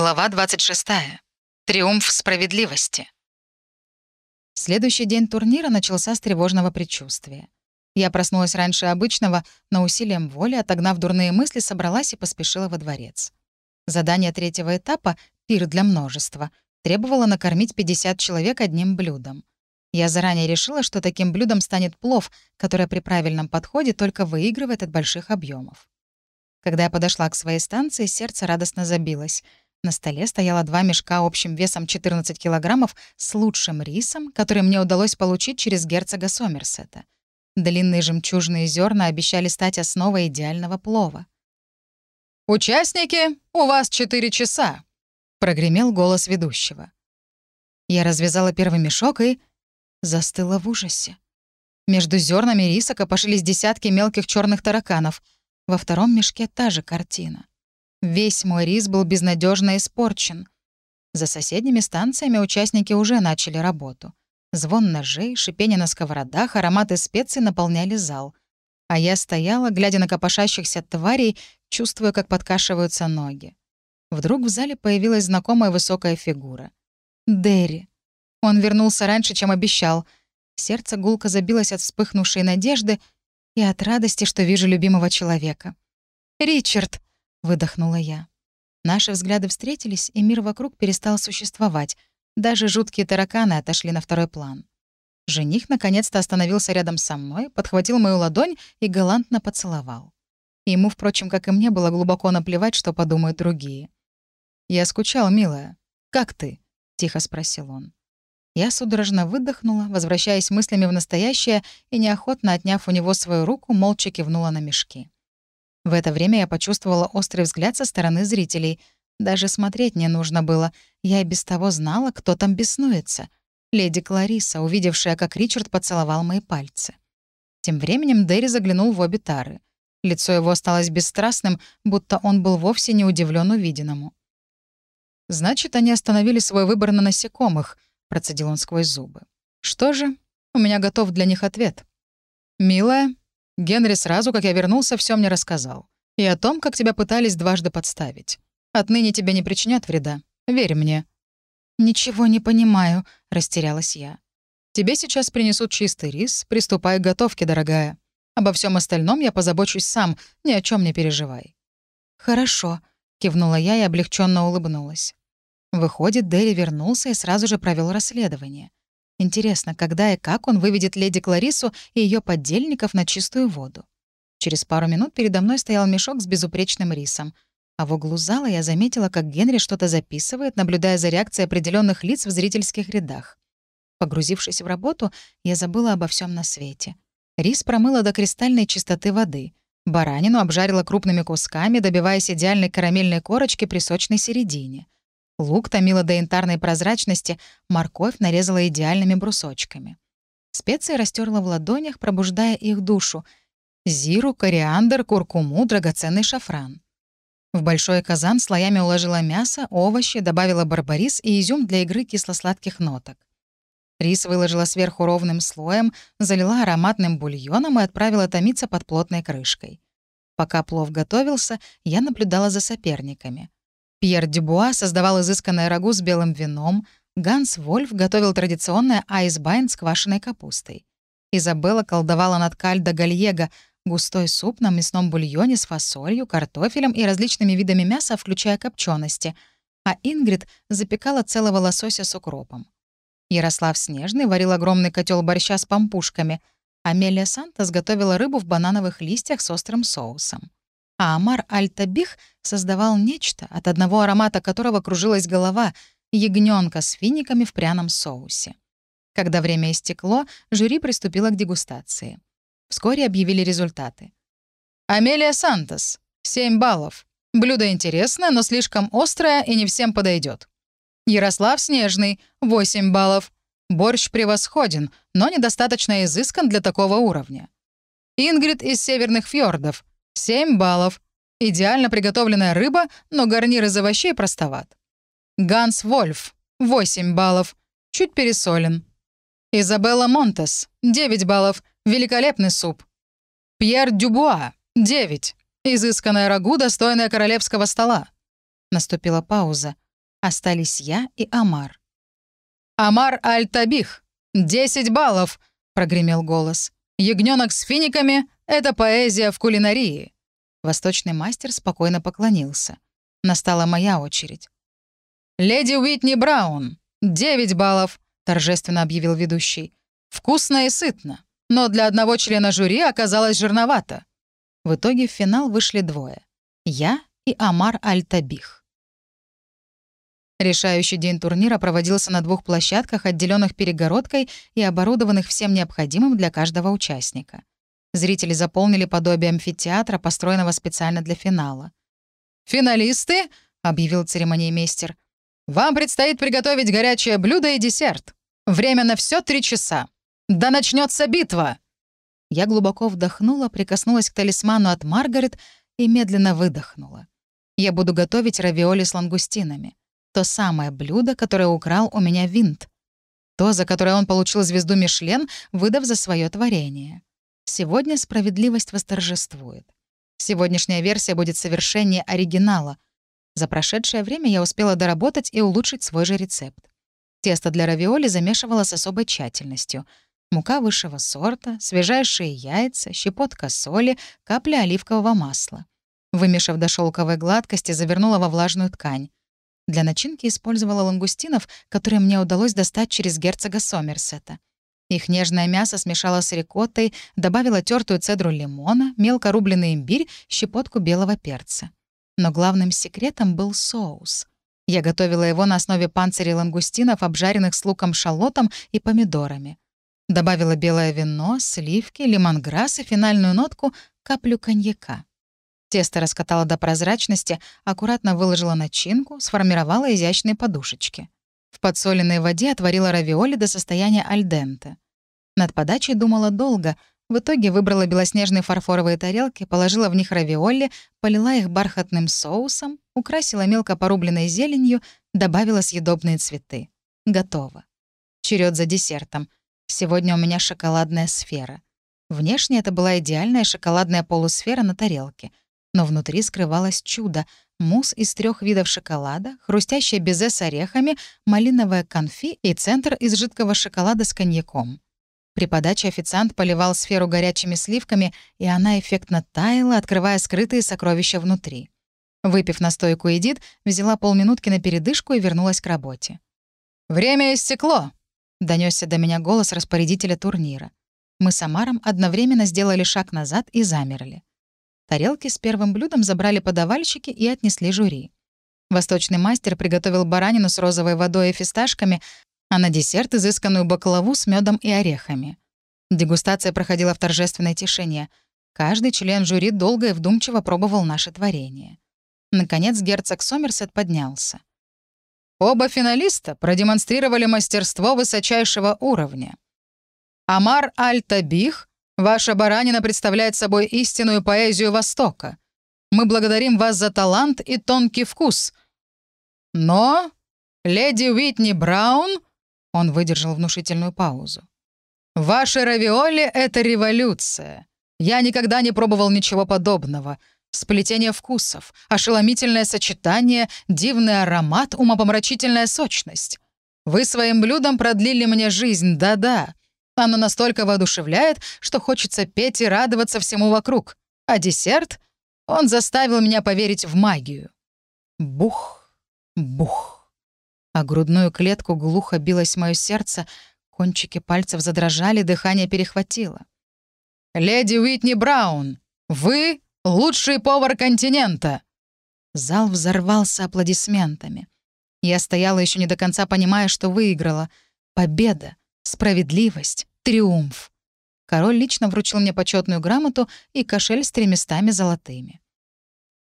Глава 26. Триумф справедливости. Следующий день турнира начался с тревожного предчувствия. Я проснулась раньше обычного, но усилием воли, отогнав дурные мысли, собралась и поспешила во дворец. Задание третьего этапа — пир для множества — требовало накормить 50 человек одним блюдом. Я заранее решила, что таким блюдом станет плов, который при правильном подходе только выигрывает от больших объемов. Когда я подошла к своей станции, сердце радостно забилось — на столе стояло два мешка общим весом 14 килограммов с лучшим рисом, который мне удалось получить через герцога Сомерсета. Длинные жемчужные зерна обещали стать основой идеального плова. «Участники, у вас четыре часа!» — прогремел голос ведущего. Я развязала первый мешок и застыла в ужасе. Между зернами риса копошились десятки мелких черных тараканов. Во втором мешке та же картина. Весь мой рис был безнадежно испорчен. За соседними станциями участники уже начали работу. Звон ножей, шипение на сковородах, ароматы специй наполняли зал. А я стояла, глядя на копошащихся тварей, чувствуя, как подкашиваются ноги. Вдруг в зале появилась знакомая высокая фигура. Дерри. Он вернулся раньше, чем обещал. Сердце гулко забилось от вспыхнувшей надежды и от радости, что вижу любимого человека. «Ричард!» — выдохнула я. Наши взгляды встретились, и мир вокруг перестал существовать. Даже жуткие тараканы отошли на второй план. Жених наконец-то остановился рядом со мной, подхватил мою ладонь и галантно поцеловал. Ему, впрочем, как и мне, было глубоко наплевать, что подумают другие. «Я скучал, милая. Как ты?» — тихо спросил он. Я судорожно выдохнула, возвращаясь мыслями в настоящее и, неохотно отняв у него свою руку, молча кивнула на мешки. В это время я почувствовала острый взгляд со стороны зрителей. Даже смотреть не нужно было. Я и без того знала, кто там беснуется. Леди Клариса, увидевшая, как Ричард поцеловал мои пальцы. Тем временем Дэри заглянул в обе тары. Лицо его осталось бесстрастным, будто он был вовсе не удивлен увиденному. «Значит, они остановили свой выбор на насекомых», — процедил он сквозь зубы. «Что же? У меня готов для них ответ. Милая, Генри сразу, как я вернулся, все мне рассказал. И о том, как тебя пытались дважды подставить. Отныне тебе не причинят вреда. Верь мне». «Ничего не понимаю», — растерялась я. «Тебе сейчас принесут чистый рис. Приступай к готовке, дорогая. Обо всем остальном я позабочусь сам, ни о чем не переживай». «Хорошо», — кивнула я и облегченно улыбнулась. Выходит, Дерри вернулся и сразу же провел расследование. Интересно, когда и как он выведет леди Кларису и ее поддельников на чистую воду? Через пару минут передо мной стоял мешок с безупречным рисом. А в углу зала я заметила, как Генри что-то записывает, наблюдая за реакцией определенных лиц в зрительских рядах. Погрузившись в работу, я забыла обо всем на свете. Рис промыла до кристальной чистоты воды. Баранину обжарила крупными кусками, добиваясь идеальной карамельной корочки при сочной середине — Лук томила до янтарной прозрачности, морковь нарезала идеальными брусочками. Специи растерла в ладонях, пробуждая их душу. Зиру, кориандр, куркуму, драгоценный шафран. В большой казан слоями уложила мясо, овощи, добавила барбарис и изюм для игры кисло-сладких ноток. Рис выложила сверху ровным слоем, залила ароматным бульоном и отправила томиться под плотной крышкой. Пока плов готовился, я наблюдала за соперниками. Пьер Дюбуа создавал изысканное рагу с белым вином, Ганс Вольф готовил традиционное айсбайн с квашеной капустой. Изабелла колдовала над кальдо гальего, густой суп на мясном бульоне с фасолью, картофелем и различными видами мяса, включая копчености, а Ингрид запекала целого лосося с укропом. Ярослав Снежный варил огромный котел борща с пампушками, Амелия Сантос готовила рыбу в банановых листьях с острым соусом а Амар Аль-Табих создавал нечто, от одного аромата которого кружилась голова, ягненка с финиками в пряном соусе. Когда время истекло, жюри приступило к дегустации. Вскоре объявили результаты. «Амелия Сантос. 7 баллов. Блюдо интересное, но слишком острое и не всем подойдет. Ярослав Снежный. 8 баллов. Борщ превосходен, но недостаточно изыскан для такого уровня. Ингрид из Северных фьордов. 7 баллов. Идеально приготовленная рыба, но гарнир из овощей простоват. Ганс Вольф. 8 баллов. Чуть пересолен. Изабелла Монтес. 9 баллов. Великолепный суп. Пьер Дюбуа. 9. Изысканная рагу, достойная королевского стола. Наступила пауза. Остались я и Амар. «Амар Аль-Табих! 10 баллов!» — прогремел голос. «Ягнёнок с финиками — это поэзия в кулинарии!» Восточный мастер спокойно поклонился. Настала моя очередь. «Леди Уитни Браун! 9 баллов!» — торжественно объявил ведущий. «Вкусно и сытно, но для одного члена жюри оказалось жирновато». В итоге в финал вышли двое. Я и Амар Аль-Табих. Решающий день турнира проводился на двух площадках, отделенных перегородкой и оборудованных всем необходимым для каждого участника. Зрители заполнили подобие амфитеатра, построенного специально для финала. «Финалисты», — объявил церемониймейстер, «вам предстоит приготовить горячее блюдо и десерт. Время на все три часа. Да начнется битва!» Я глубоко вдохнула, прикоснулась к талисману от Маргарет и медленно выдохнула. Я буду готовить равиоли с лангустинами. То самое блюдо, которое украл у меня Винт. То, за которое он получил звезду Мишлен, выдав за свое творение. Сегодня справедливость восторжествует. Сегодняшняя версия будет совершеннее оригинала. За прошедшее время я успела доработать и улучшить свой же рецепт. Тесто для равиоли замешивала с особой тщательностью. Мука высшего сорта, свежайшие яйца, щепотка соли, капля оливкового масла. Вымешав до шелковой гладкости, завернула во влажную ткань. Для начинки использовала лангустинов, которые мне удалось достать через герцога Сомерсета. Их нежное мясо смешала с рикоттой, добавила тертую цедру лимона, мелко рубленый имбирь, щепотку белого перца. Но главным секретом был соус. Я готовила его на основе панцирей лангустинов, обжаренных с луком-шалотом и помидорами. Добавила белое вино, сливки, лимонграсс и финальную нотку — каплю коньяка. Тесто раскатала до прозрачности, аккуратно выложила начинку, сформировала изящные подушечки. В подсоленной воде отварила равиоли до состояния альденте. Над подачей думала долго. В итоге выбрала белоснежные фарфоровые тарелки, положила в них равиоли, полила их бархатным соусом, украсила мелко порубленной зеленью, добавила съедобные цветы. Готово. Черед за десертом. Сегодня у меня шоколадная сфера. Внешне это была идеальная шоколадная полусфера на тарелке. Но внутри скрывалось чудо — мусс из трех видов шоколада, хрустящее безе с орехами, малиновое конфи и центр из жидкого шоколада с коньяком. При подаче официант поливал сферу горячими сливками, и она эффектно таяла, открывая скрытые сокровища внутри. Выпив настойку Эдит, взяла полминутки на передышку и вернулась к работе. «Время истекло!» — донесся до меня голос распорядителя турнира. Мы с Амаром одновременно сделали шаг назад и замерли. Тарелки с первым блюдом забрали подавальщики и отнесли жюри. Восточный мастер приготовил баранину с розовой водой и фисташками, а на десерт — изысканную баклаву с медом и орехами. Дегустация проходила в торжественной тишине. Каждый член жюри долго и вдумчиво пробовал наше творение. Наконец герцог Сомерсет поднялся. Оба финалиста продемонстрировали мастерство высочайшего уровня. Амар Аль-Табих Ваша баранина представляет собой истинную поэзию Востока. Мы благодарим вас за талант и тонкий вкус. Но, леди Уитни Браун...» Он выдержал внушительную паузу. «Ваши равиоли — это революция. Я никогда не пробовал ничего подобного. Сплетение вкусов, ошеломительное сочетание, дивный аромат, умопомрачительная сочность. Вы своим блюдом продлили мне жизнь, да-да. Оно настолько воодушевляет, что хочется петь и радоваться всему вокруг. А десерт? Он заставил меня поверить в магию. Бух, бух. А грудную клетку глухо билось мое сердце, кончики пальцев задрожали, дыхание перехватило. «Леди Уитни Браун, вы — лучший повар континента!» Зал взорвался аплодисментами. Я стояла еще не до конца, понимая, что выиграла. Победа, справедливость, Триумф. Король лично вручил мне почетную грамоту и кошель с тремястами золотыми.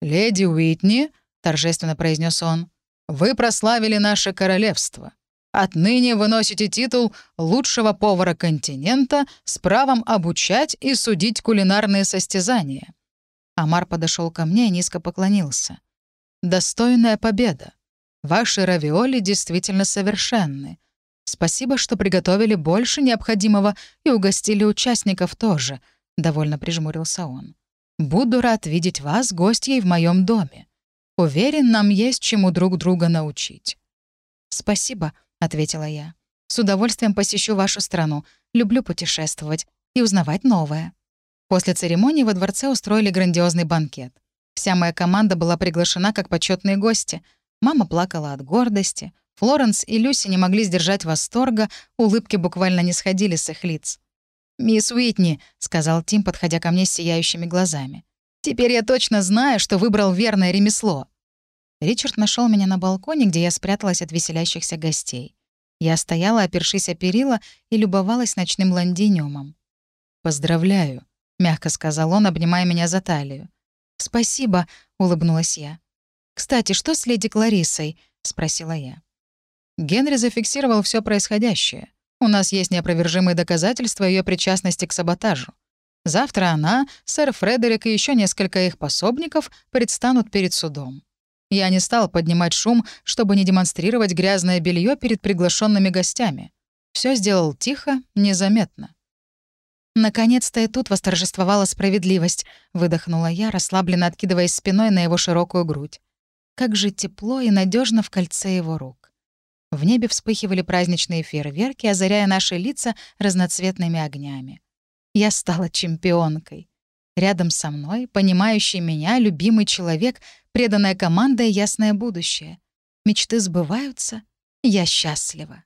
«Леди Уитни», — торжественно произнес он, — «вы прославили наше королевство. Отныне вы носите титул лучшего повара континента с правом обучать и судить кулинарные состязания». Амар подошел ко мне и низко поклонился. «Достойная победа. Ваши равиоли действительно совершенны. Спасибо, что приготовили больше необходимого и угостили участников тоже», — довольно прижмурился он. «Буду рад видеть вас, гостьей, в моем доме. Уверен, нам есть чему друг друга научить». «Спасибо», — ответила я. «С удовольствием посещу вашу страну. Люблю путешествовать и узнавать новое». После церемонии во дворце устроили грандиозный банкет. Вся моя команда была приглашена как почетные гости. Мама плакала от гордости. Флоренс и Люси не могли сдержать восторга, улыбки буквально не сходили с их лиц. «Мисс Уитни», — сказал Тим, подходя ко мне с сияющими глазами. «Теперь я точно знаю, что выбрал верное ремесло». Ричард нашел меня на балконе, где я спряталась от веселящихся гостей. Я стояла, опершись о перила, и любовалась ночным лондинемом. «Поздравляю», — мягко сказал он, обнимая меня за талию. «Спасибо», — улыбнулась я. «Кстати, что с леди Кларисой?» — спросила я. Генри зафиксировал все происходящее. У нас есть неопровержимые доказательства ее причастности к саботажу. Завтра она, сэр Фредерик и еще несколько их пособников предстанут перед судом. Я не стал поднимать шум, чтобы не демонстрировать грязное белье перед приглашенными гостями. Все сделал тихо, незаметно. «Наконец-то и тут восторжествовала справедливость», — выдохнула я, расслабленно откидываясь спиной на его широкую грудь. Как же тепло и надежно в кольце его рук. В небе вспыхивали праздничные фейерверки, озаряя наши лица разноцветными огнями. Я стала чемпионкой. Рядом со мной, понимающий меня, любимый человек, преданная команда и ясное будущее. Мечты сбываются, я счастлива.